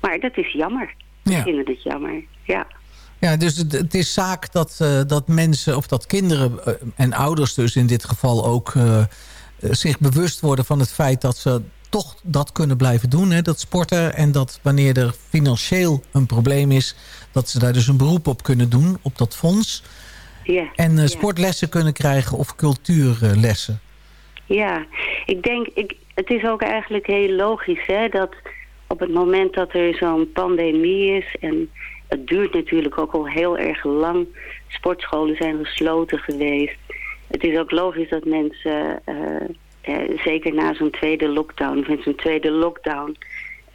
Maar dat is jammer. Ja. Ik vind het jammer, ja. Ja, dus het, het is zaak dat, eh, dat mensen, of dat kinderen eh, en ouders dus in dit geval ook... eh, zich bewust worden van het feit dat ze toch dat kunnen blijven doen. Hè, dat sporten en dat wanneer er financieel een probleem is... dat ze daar dus een beroep op kunnen doen, op dat fonds. Ja, En sportlessen kunnen krijgen of cultuurlessen. Ja, ik denk, ik, het is ook eigenlijk heel logisch hè, dat op het moment dat er zo'n pandemie is en het duurt natuurlijk ook al heel erg lang, sportscholen zijn gesloten geweest. Het is ook logisch dat mensen, eh, eh, zeker na zo'n tweede lockdown, of in zo'n tweede lockdown,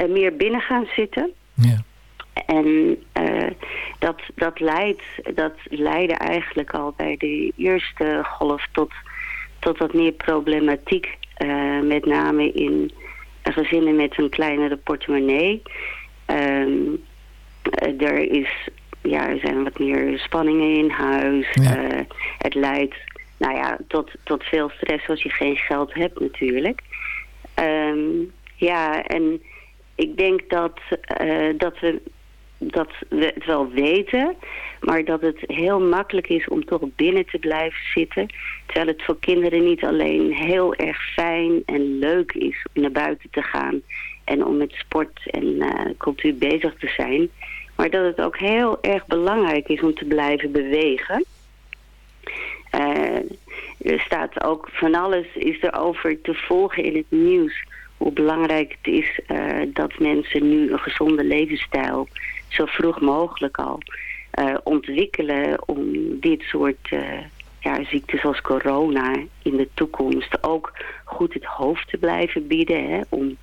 meer binnen gaan zitten. Ja. En eh, dat, dat, leidt, dat leidde eigenlijk al bij de eerste golf tot, tot wat meer problematiek. Eh, met name in gezinnen met een kleinere portemonnee. Ehm, eh, er, is, ja, er zijn wat meer spanningen in huis. Eh, het leidt nou ja, tot, tot veel stress als je geen geld hebt natuurlijk. Ehm, ja, en ik denk dat, dat, we, dat we het wel weten, maar dat het heel makkelijk is om toch binnen te blijven zitten. Terwijl het voor kinderen niet alleen heel erg fijn en leuk is om naar buiten te gaan en om met sport en eh, cultuur bezig te zijn. Maar dat het ook heel erg belangrijk is om te blijven bewegen. Eh, er staat ook van alles is er over te volgen in het nieuws. Hoe belangrijk het is eh, dat mensen nu een gezonde levensstijl zo vroeg mogelijk al eh, ontwikkelen om dit soort eh, ja, ziektes als corona in de toekomst ook goed het hoofd te blijven bieden. Hè, om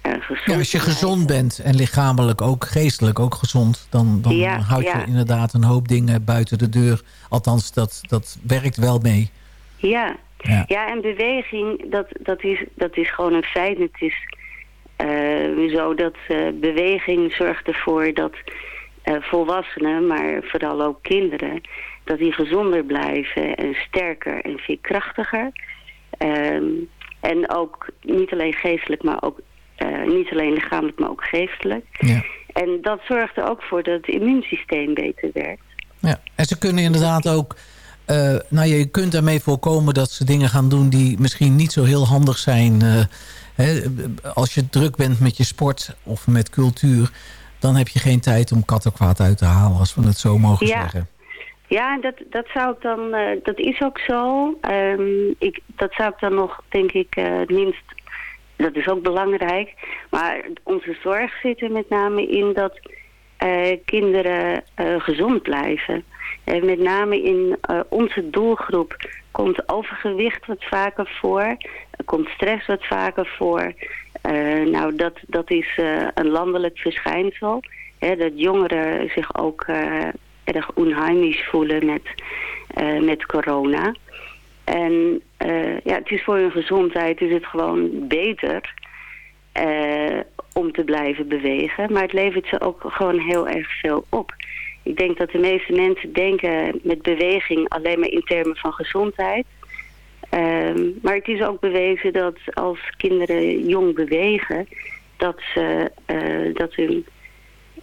eh, Ja, als je gezond bent en lichamelijk ook, geestelijk ook gezond... dan, dan Ja, houd je inderdaad een hoop dingen buiten de deur. Althans, dat, dat werkt wel mee. Ja. Ja. Ja. en beweging, dat, dat, is, dat is gewoon een feit. Het is eh, zo dat beweging zorgt ervoor dat volwassenen, maar vooral ook kinderen, dat die gezonder blijven en sterker en veerkrachtiger. Ehm, en ook niet alleen geestelijk, maar ook eh, niet alleen lichamelijk, maar ook geestelijk. Ja. En dat zorgt er ook voor dat het immuunsysteem beter werkt. Ja. En ze kunnen inderdaad ook... eh, nou, je kunt daarmee voorkomen dat ze dingen gaan doen... die misschien niet zo heel handig zijn. eh, hè, als je druk bent met je sport of met cultuur... dan heb je geen tijd om kattenkwaad uit te halen... als we het zo mogen Ja. zeggen. Ja, dat, dat zou ik dan, eh, dat is ook zo. Ehm, ik, dat zou ik dan nog, denk ik, eh, minst, dat is ook belangrijk. Maar onze zorg zit er met name in dat eh, kinderen gezond blijven. En met name in onze doelgroep komt overgewicht wat vaker voor. Komt stress wat vaker voor. Eh, nou, dat, dat is eh, een landelijk verschijnsel. Hè, dat jongeren zich ook eh, erg onheimisch voelen met, met corona. En ja, het is voor hun gezondheid is het gewoon beter om te blijven bewegen. Maar het levert ze ook gewoon heel erg veel op. Ik denk dat de meeste mensen denken met beweging alleen maar in termen van gezondheid. Ehm, maar het is ook bewezen dat als kinderen jong bewegen, dat, ze, eh, dat, hun,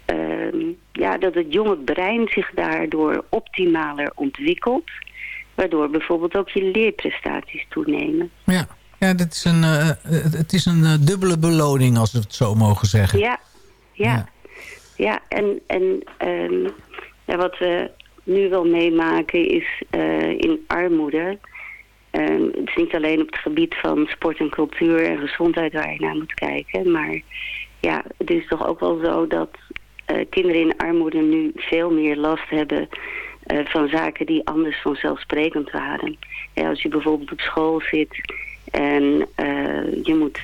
ehm, ja, dat het jonge brein zich daardoor optimaler ontwikkelt. Waardoor bijvoorbeeld ook je leerprestaties toenemen. Ja, ja dat is een, eh, het is een eh, dubbele beloning, als we het zo mogen zeggen. Ja, ja. Ja, en, en ehm, ja, wat we nu wel meemaken is in armoede. Ehm, het is niet alleen op het gebied van sport en cultuur en gezondheid waar je naar moet kijken. Maar ja, het is toch ook wel zo dat eh, kinderen in armoede nu veel meer last hebben eh, van zaken die anders vanzelfsprekend waren. Ja, als je bijvoorbeeld op school zit en eh, je moet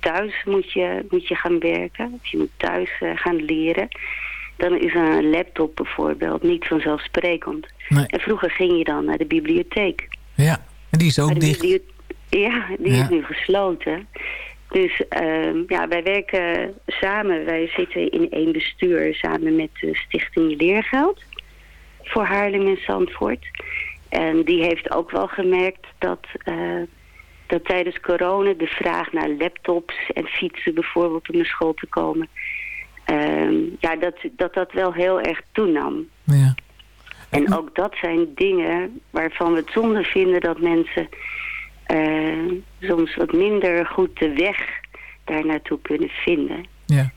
thuis moet je, moet je gaan werken, of je moet thuis gaan leren, dan is een laptop bijvoorbeeld niet vanzelfsprekend. En vroeger ging je dan naar de bibliotheek. Ja, en die is ook dicht. Ja, die Ja. is nu gesloten. Dus ehm, ja, wij werken samen. Wij zitten in één bestuur samen met de Stichting Leergeld voor Haarlem en Zandvoort. En die heeft ook wel gemerkt dat, eh, dat tijdens corona de vraag naar laptops en fietsen bijvoorbeeld om naar school te komen, ehm, ja, dat, dat dat wel heel erg toenam. Ja. En ook dat zijn dingen waarvan we het zonde vinden dat mensen eh, soms wat minder goed de weg daar naartoe kunnen vinden. Ja.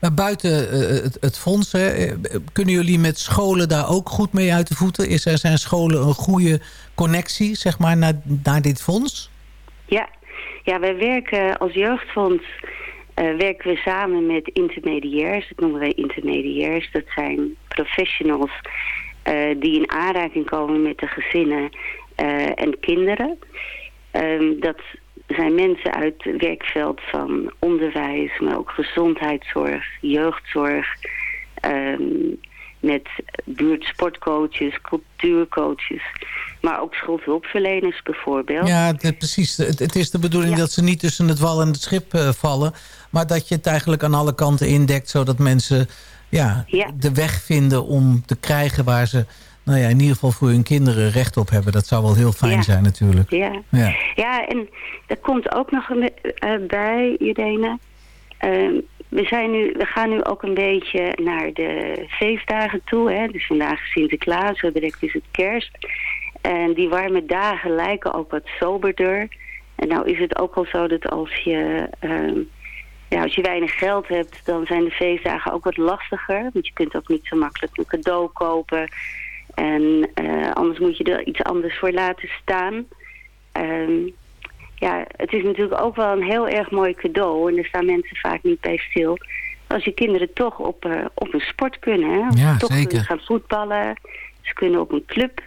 Maar buiten eh, het, het fonds, hè, eh, kunnen jullie met scholen daar ook goed mee uit de voeten? Is er zijn scholen een goede connectie zeg maar, naar, naar dit fonds? Ja, ja wij werken als jeugdfonds werken we samen met intermediairs. Dat noemen wij intermediairs. Dat zijn professionals die in aanraking komen met de gezinnen eh, en kinderen. Ehm, dat zijn mensen uit het werkveld van onderwijs, maar ook gezondheidszorg, jeugdzorg. ehm, met buurtsportcoaches, cultuurcoaches, maar ook schuldhulpverleners bijvoorbeeld. Ja, het- precies. Het, het is de bedoeling dat ze niet tussen het wal en het schip eh, vallen. Maar dat je het eigenlijk aan alle kanten indekt. Zodat mensen ja, de weg vinden om te krijgen waar ze... Nou ja, in ieder geval voor hun kinderen recht op hebben. Dat zou wel heel fijn Ja. zijn natuurlijk. Ja. Ja. Ja, en er komt ook nog eh, bij, Irene. Ehm, we, zijn nu, we gaan nu ook een beetje naar de feestdagen toe. Hè? Dus vandaag is Sinterklaas, zo direct is het kerst. En die warme dagen lijken ook wat soberder. En nou is het ook al zo dat als je, ehm, ja, als je weinig geld hebt... dan zijn de feestdagen ook wat lastiger. Want je kunt ook niet zo makkelijk een cadeau kopen... En eh, anders moet je er iets anders voor laten staan. Ehm, ja, het is natuurlijk ook wel een heel erg mooi cadeau. En daar staan mensen vaak niet bij stil. Als je kinderen toch op, eh, op een sport kunnen. Hè? Ja, toch zeker. kunnen gaan voetballen. Ze kunnen op een club.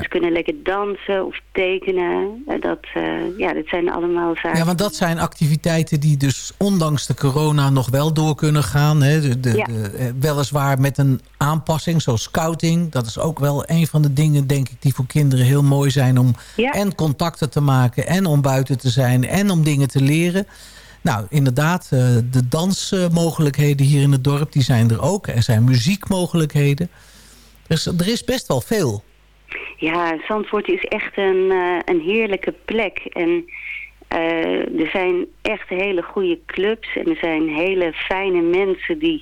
Ze kunnen lekker dansen of tekenen. Eh, Dat, eh, ja, dat zijn allemaal zaken. Ja, want dat zijn activiteiten die dus ondanks de corona nog wel door kunnen gaan. Hè? De, de, Ja. de, eh, weliswaar met een aanpassing, zoals scouting. Dat is ook wel een van de dingen, denk ik, die voor kinderen heel mooi zijn... om en contacten te maken en om buiten te zijn en om dingen te leren. Nou, inderdaad, de dansmogelijkheden hier in het dorp, die zijn er ook. Er zijn muziekmogelijkheden. Dus er is best wel veel. Ja, Zandvoort is echt een, eh, een heerlijke plek. En eh, er zijn echt hele goede clubs. En er zijn hele fijne mensen die,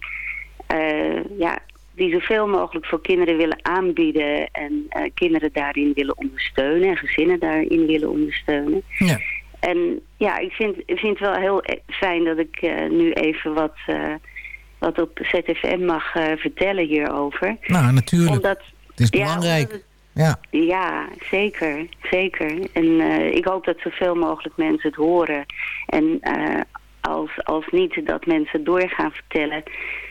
eh, ja, die zoveel mogelijk voor kinderen willen aanbieden. En kinderen daarin willen ondersteunen. En gezinnen daarin willen ondersteunen. Ja. En ja, ik vind, ik vind het wel heel e- fijn dat ik nu even wat, wat op ZFM mag vertellen hierover. Nou, natuurlijk. Omdat, het is belangrijk. Ja. ja, zeker. Zeker. En eh, ik hoop dat zoveel mogelijk mensen het horen. En eh, als, als niet dat mensen door gaan vertellen.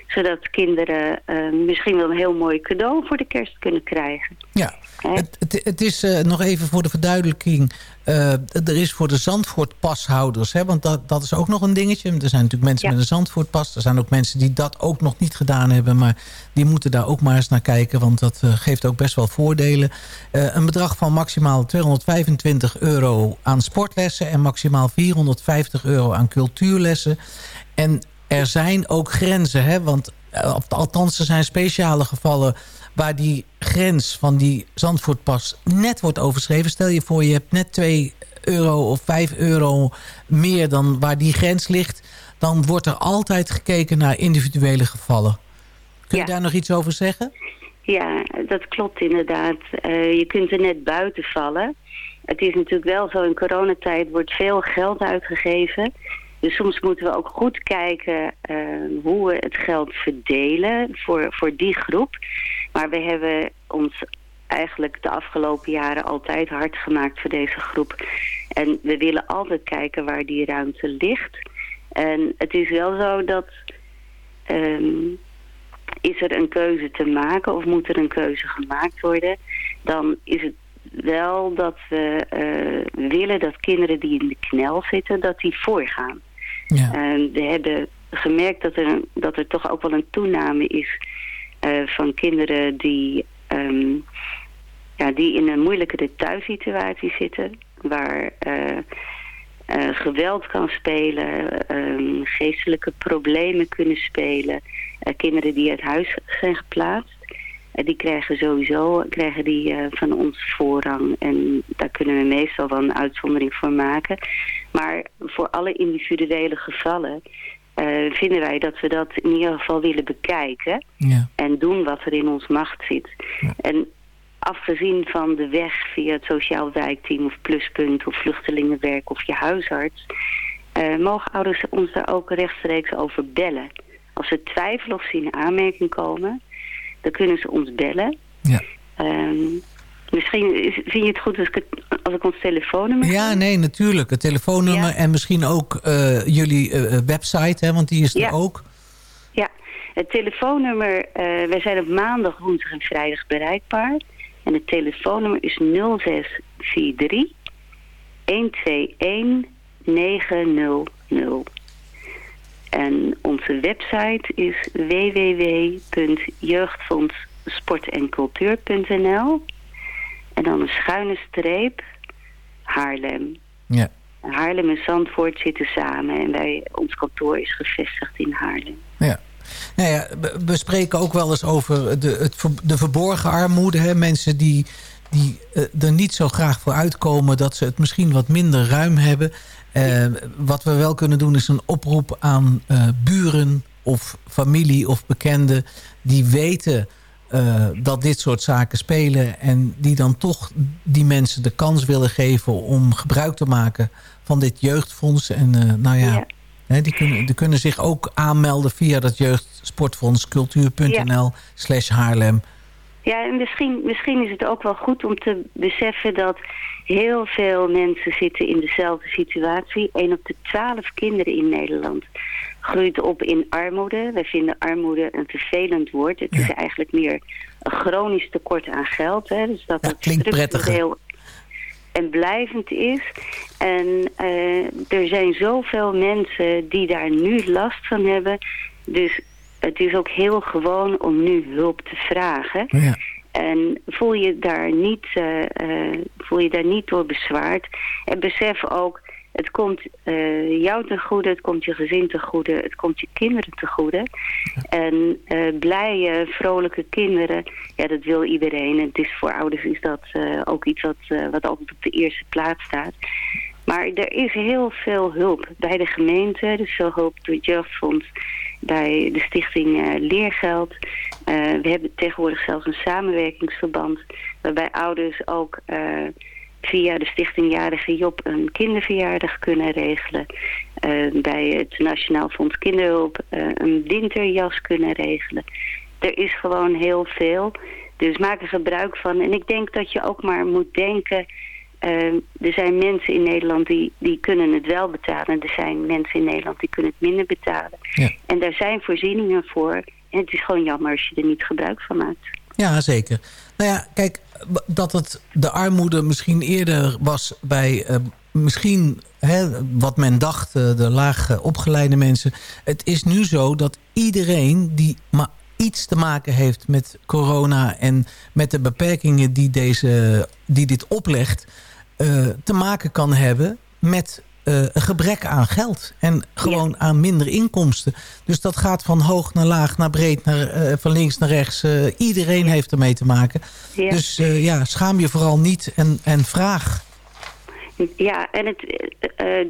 Zodat kinderen eh, misschien wel een heel mooi cadeau voor de kerst kunnen krijgen. Ja, het, het, het is eh, nog even voor de verduidelijking. eh, er is voor de Zandvoort-pashouders, hè, want dat, dat is ook nog een dingetje. Er zijn natuurlijk mensen met een Zandvoort-pas. Er zijn ook mensen die dat ook nog niet gedaan hebben. Maar die moeten daar ook maar eens naar kijken, want dat geeft ook best wel voordelen. Een bedrag van maximaal 225 euro aan sportlessen... en maximaal 450 euro aan cultuurlessen. En er zijn ook grenzen, hè, want eh, althans er zijn speciale gevallen waar die grens van die Zandvoortpas net wordt overschreven. Stel je voor, je hebt net 2 euro of 5 euro meer dan waar die grens ligt. Dan wordt er altijd gekeken naar individuele gevallen. Kun je Ja. daar nog iets over zeggen? Ja, dat klopt inderdaad. Eh, je kunt er net buiten vallen. Het is natuurlijk wel zo, in coronatijd wordt veel geld uitgegeven. Dus soms moeten we ook goed kijken eh, hoe we het geld verdelen voor, voor die groep. Maar we hebben ons eigenlijk de afgelopen jaren altijd hard gemaakt voor deze groep. En we willen altijd kijken waar die ruimte ligt. En het is wel zo dat... ehm, is er een keuze te maken of moet er een keuze gemaakt worden... dan is het wel dat we eh, willen dat kinderen die in de knel zitten, dat die voorgaan. En we hebben gemerkt dat er, dat er toch ook wel een toename is eh, van kinderen die, ehm, ja, die in een moeilijkere thuissituatie zitten. Waar eh, eh, geweld kan spelen, ehm, geestelijke problemen kunnen spelen. Kinderen die uit huis zijn geplaatst. Die krijgen sowieso krijgen die, eh, van ons voorrang. En daar kunnen we meestal wel een uitzondering voor maken. Maar voor alle individuele gevallen eh, vinden wij dat we dat in ieder geval willen bekijken. Ja. En doen wat er in ons macht zit. En afgezien van de weg via het sociaal wijkteam of pluspunt of vluchtelingenwerk of je huisarts, eh, mogen ouders ons daar ook rechtstreeks over bellen. Als ze twijfelen of ze in aanmerking komen, dan kunnen ze ons bellen. Ja. Ehm, misschien is- vind je het goed als ik, het, als ik ons telefoonnummer Ja, nee, natuurlijk. Het telefoonnummer en misschien ook eh, jullie eh, eh, website, hè, want die is er Ja. ook. Ja, het telefoonnummer, eh wij zijn op maandag, woensdag en vrijdag bereikbaar. En het telefoonnummer is 0643 121 900. En onze website is www.jeugdfondssportencultuur.nl En dan een schuine streep Haarlem. Ja. Haarlem en Zandvoort zitten samen en wij, ons kantoor is gevestigd in Haarlem. Ja. Nou ja, we- spreken ook wel eens over de, het, de verborgen armoede. Hè? Mensen die, die eh, er niet zo graag voor uitkomen... dat ze het misschien wat minder ruim hebben. Eh, wat we wel kunnen doen is een oproep aan eh, buren of familie of bekenden... die weten eh, dat dit soort zaken spelen... en die dan toch die mensen de kans willen geven... om gebruik te maken van dit jeugdfonds. En eh, nou ja... Hè, die, kunnen, die kunnen zich ook aanmelden via dat jeugdsportfonds cultuur.nl slash Haarlem. Ja, en misschien, misschien is het ook wel goed om te beseffen dat heel veel mensen zitten in dezelfde situatie. 1 op de 12 kinderen in Nederland groeit op in armoede. Wij vinden armoede een vervelend woord. Het is eigenlijk meer een chronisch tekort aan geld. Hè? Dus dat het klinkt structureel en blijvend is. En eh, er zijn zoveel mensen die daar nu last van hebben. Dus het is ook heel gewoon om nu hulp te vragen. En voel je, daar niet, eh, eh, voel je daar niet door bezwaard. En besef ook, het komt eh, jou ten goede, het komt je gezin ten goede, het komt je kinderen ten goede. En blije, vrolijke kinderen, ja, dat wil iedereen. En het is voor ouders is dat ook iets wat, wat altijd op de eerste plaats staat. Maar er is heel veel hulp bij de gemeente. Er is veel hulp door het jeugdfonds, bij de stichting eh, Leergeld. Eh, we hebben tegenwoordig zelfs een samenwerkingsverband... waarbij ouders ook eh, via de stichting Jarige Job een kinderverjaardag kunnen regelen. Bij het Nationaal Fonds Kinderhulp een winterjas kunnen regelen. Er is gewoon heel veel. Dus maak er gebruik van. En ik denk dat je ook maar moet denken... eh, er zijn mensen in Nederland die, die kunnen het wel betalen. Er zijn mensen in Nederland die kunnen het minder betalen. En daar zijn voorzieningen voor. En het is gewoon jammer als je er niet gebruik van maakt. Ja, zeker. Nou ja, kijk, dat het de armoede misschien eerder was bij... eh, misschien hè, wat men dacht, eh, de laag eh, opgeleide mensen. Het is nu zo dat iedereen die maar iets te maken heeft met corona... en met de beperkingen die, deze, die dit oplegt... eh, te maken kan hebben met eh, een gebrek aan geld. En gewoon aan minder inkomsten. Dus dat gaat van hoog naar laag, naar breed, naar, eh, van links naar rechts. Iedereen heeft ermee te maken. Ja. Dus ja, schaam je vooral niet en, en vraag. Ja, en het,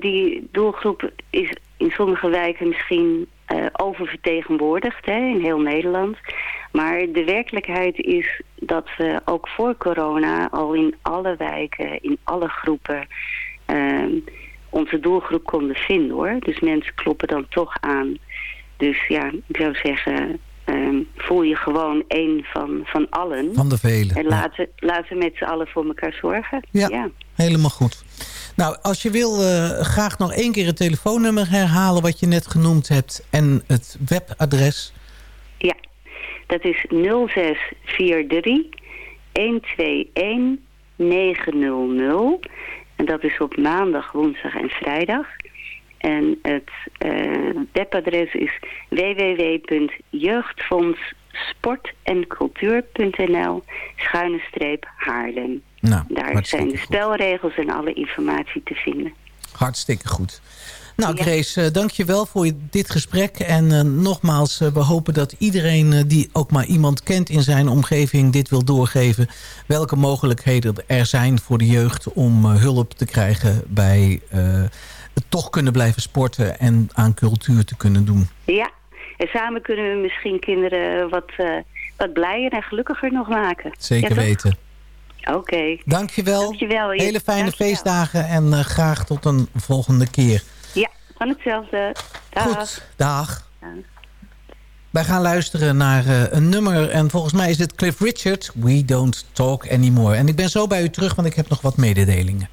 die doelgroep is in sommige wijken misschien eh, oververtegenwoordigd hè, in heel Nederland. Maar de werkelijkheid is dat we ook voor corona al in alle wijken, in alle groepen, ehm, onze doelgroep konden vinden hoor. Dus mensen kloppen dan toch aan. Dus ja, ik zou zeggen, ehm, voel je gewoon één van, van allen. Van de velen. En ja. laten, laten we met z'n allen voor elkaar zorgen. Ja. Helemaal goed. Nou, als je wil, eh, graag nog één keer het telefoonnummer herhalen... wat je net genoemd hebt en het webadres. Ja, dat is 0643 121 900. En dat is op maandag, woensdag en vrijdag. En het eh, webadres is www.jeugdfondssportencultuur.nl schuine streep Haarlem. Nou, Daar zijn de spelregels en alle informatie te vinden. Hartstikke goed. Nou, Grace, eh, dank je wel voor dit gesprek. En eh, nogmaals, eh, we hopen dat iedereen die ook maar iemand kent in zijn omgeving... dit wil doorgeven. Welke mogelijkheden er zijn voor de jeugd om hulp te krijgen... bij het toch kunnen blijven sporten en aan cultuur te kunnen doen. Ja, en samen kunnen we misschien kinderen wat, eh, wat blijer en gelukkiger nog maken. Zeker Ja, weten. Oké. Dankjewel. Dankjewel. Ja, Hele fijne dankjewel. feestdagen en eh, graag tot een volgende keer. Ja, van hetzelfde. Dag. Goed, dag. Wij gaan luisteren naar eh, een nummer en volgens mij is het Cliff Richard. We don't talk anymore. En ik ben zo bij u terug, want ik heb nog wat mededelingen.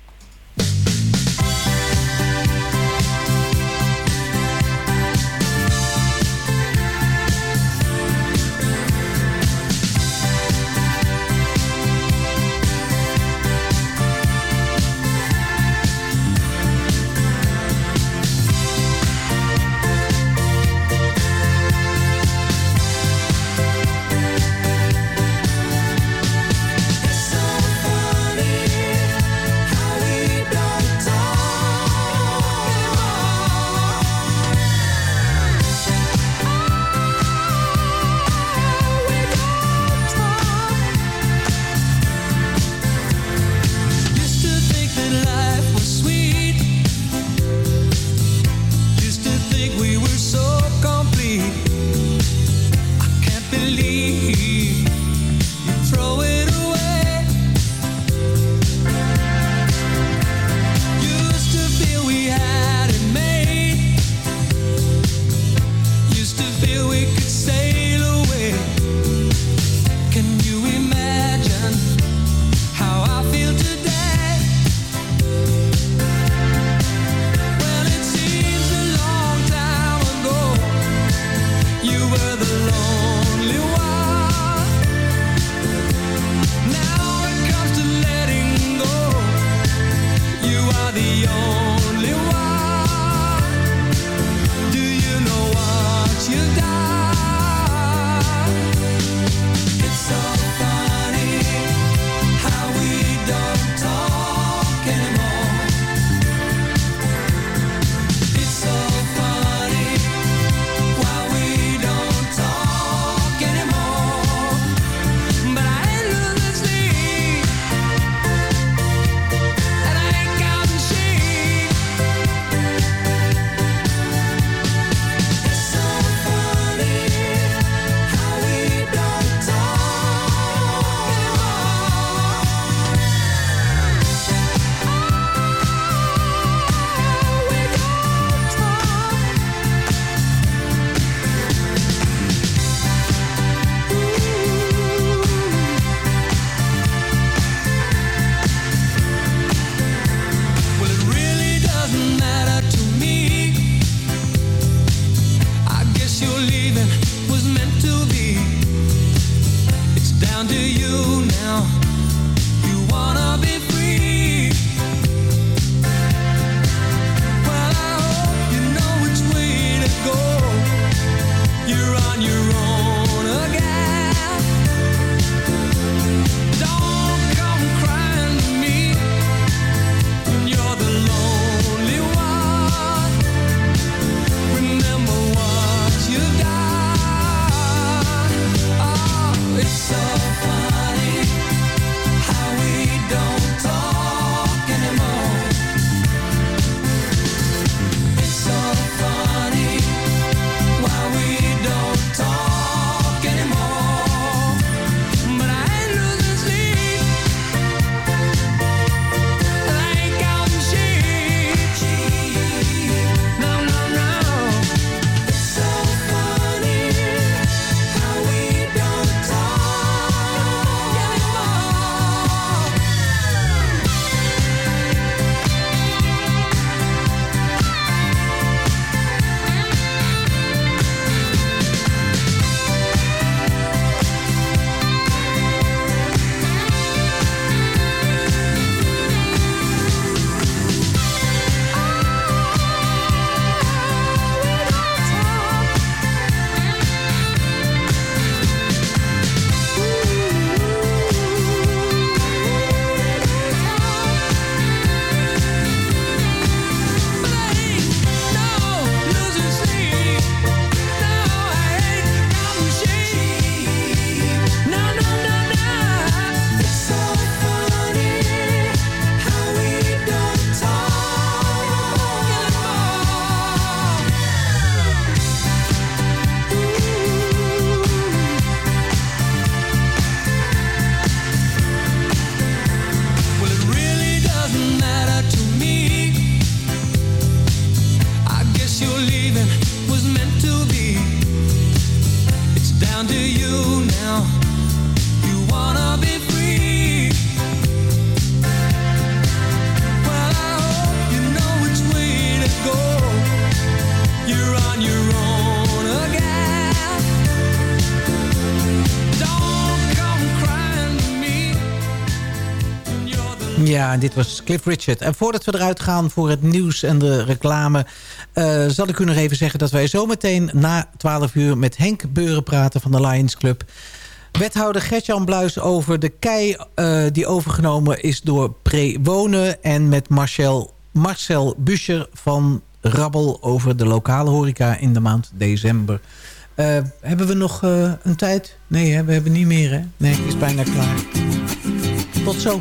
was meant to be. It's down to you now. You wanna be free. Ja, dit was Cliff Richard. En voordat we eruit gaan voor het nieuws en de reclame... eh, zal ik u nog even zeggen dat wij zometeen na 12 uur... met Henk Beuren praten van de Lions Club. Wethouder Gertjan Bluis over de kei eh, die overgenomen is door Prewonen... en met Marcel, Marcel Buscher van Rabbel over de lokale horeca in de maand december. Eh, hebben we nog een tijd? Nee, hè? we hebben niet meer. Hè? Nee, is bijna klaar. Tot zo.